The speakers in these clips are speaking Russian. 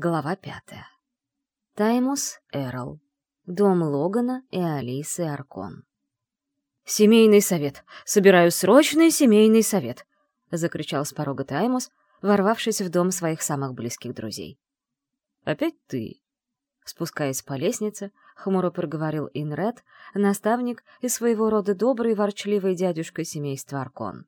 Глава пятая. Таймус Эрл. Дом Логана и Алисы Аркон. «Семейный совет! Собираю срочный семейный совет!» — закричал с порога Таймус, ворвавшись в дом своих самых близких друзей. «Опять ты?» Спускаясь по лестнице, хмуро проговорил Инред, наставник и своего рода добрый ворчливый дядюшка семейства Аркон.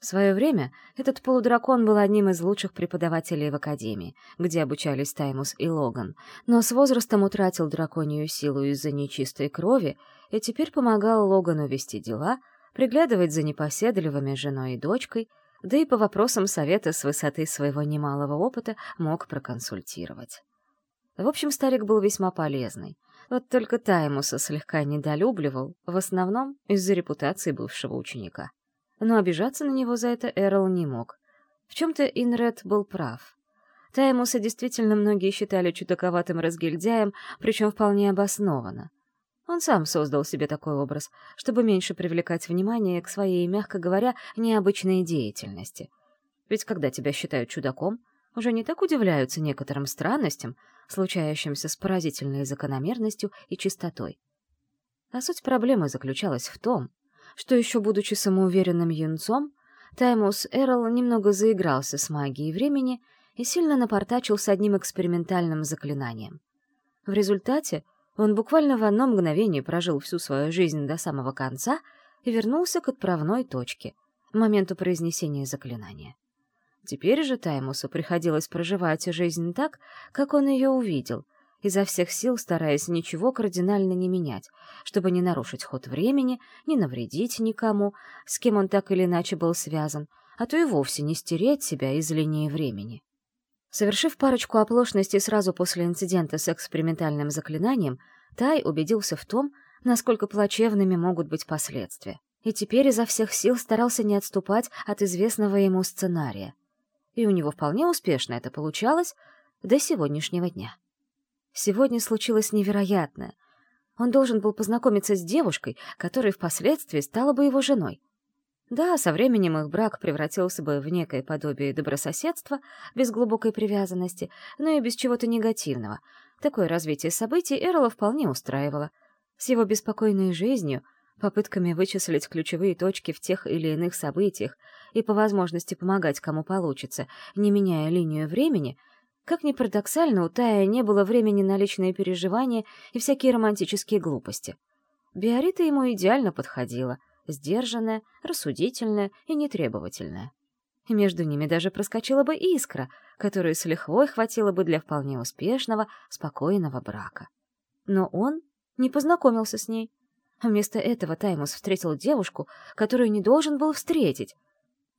В свое время этот полудракон был одним из лучших преподавателей в Академии, где обучались Таймус и Логан, но с возрастом утратил драконью силу из-за нечистой крови и теперь помогал Логану вести дела, приглядывать за непоседливыми женой и дочкой, да и по вопросам совета с высоты своего немалого опыта мог проконсультировать. В общем, старик был весьма полезный. Вот только Таймуса слегка недолюбливал, в основном из-за репутации бывшего ученика но обижаться на него за это Эрл не мог. В чем-то Инред был прав. Таймуса действительно многие считали чудаковатым разгильдяем, причем вполне обоснованно. Он сам создал себе такой образ, чтобы меньше привлекать внимание к своей, мягко говоря, необычной деятельности. Ведь когда тебя считают чудаком, уже не так удивляются некоторым странностям, случающимся с поразительной закономерностью и чистотой. А суть проблемы заключалась в том, что еще будучи самоуверенным юнцом, Таймус Эрл немного заигрался с магией времени и сильно напортачил с одним экспериментальным заклинанием. В результате он буквально в одно мгновение прожил всю свою жизнь до самого конца и вернулся к отправной точке, моменту произнесения заклинания. Теперь же Таймусу приходилось проживать жизнь так, как он ее увидел — изо всех сил стараясь ничего кардинально не менять, чтобы не нарушить ход времени, не навредить никому, с кем он так или иначе был связан, а то и вовсе не стереть себя из линии времени. Совершив парочку оплошностей сразу после инцидента с экспериментальным заклинанием, Тай убедился в том, насколько плачевными могут быть последствия, и теперь изо всех сил старался не отступать от известного ему сценария. И у него вполне успешно это получалось до сегодняшнего дня. Сегодня случилось невероятное. Он должен был познакомиться с девушкой, которая впоследствии стала бы его женой. Да, со временем их брак превратился бы в некое подобие добрососедства, без глубокой привязанности, но и без чего-то негативного. Такое развитие событий Эрла вполне устраивало. С его беспокойной жизнью, попытками вычислить ключевые точки в тех или иных событиях и по возможности помогать кому получится, не меняя линию времени — как ни парадоксально, у Тая не было времени на личные переживания и всякие романтические глупости. Биорита ему идеально подходила, сдержанная, рассудительная и нетребовательная. И между ними даже проскочила бы искра, которую с лихвой хватило бы для вполне успешного, спокойного брака. Но он не познакомился с ней. Вместо этого Таймус встретил девушку, которую не должен был встретить,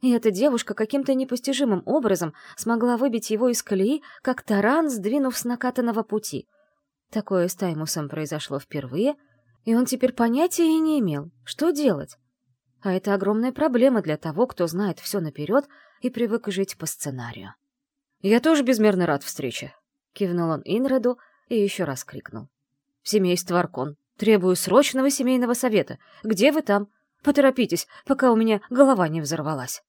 и эта девушка каким-то непостижимым образом смогла выбить его из колеи, как таран, сдвинув с накатанного пути. Такое с Таймусом произошло впервые, и он теперь понятия и не имел, что делать. А это огромная проблема для того, кто знает все наперед и привык жить по сценарию. «Я тоже безмерно рад встрече», — кивнул он Инреду и еще раз крикнул. «Семейство Аркон, требую срочного семейного совета. Где вы там? Поторопитесь, пока у меня голова не взорвалась».